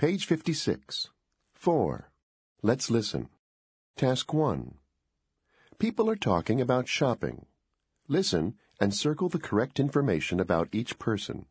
Page 56. 4. Let's listen. Task 1. People are talking about shopping. Listen and circle the correct information about each person.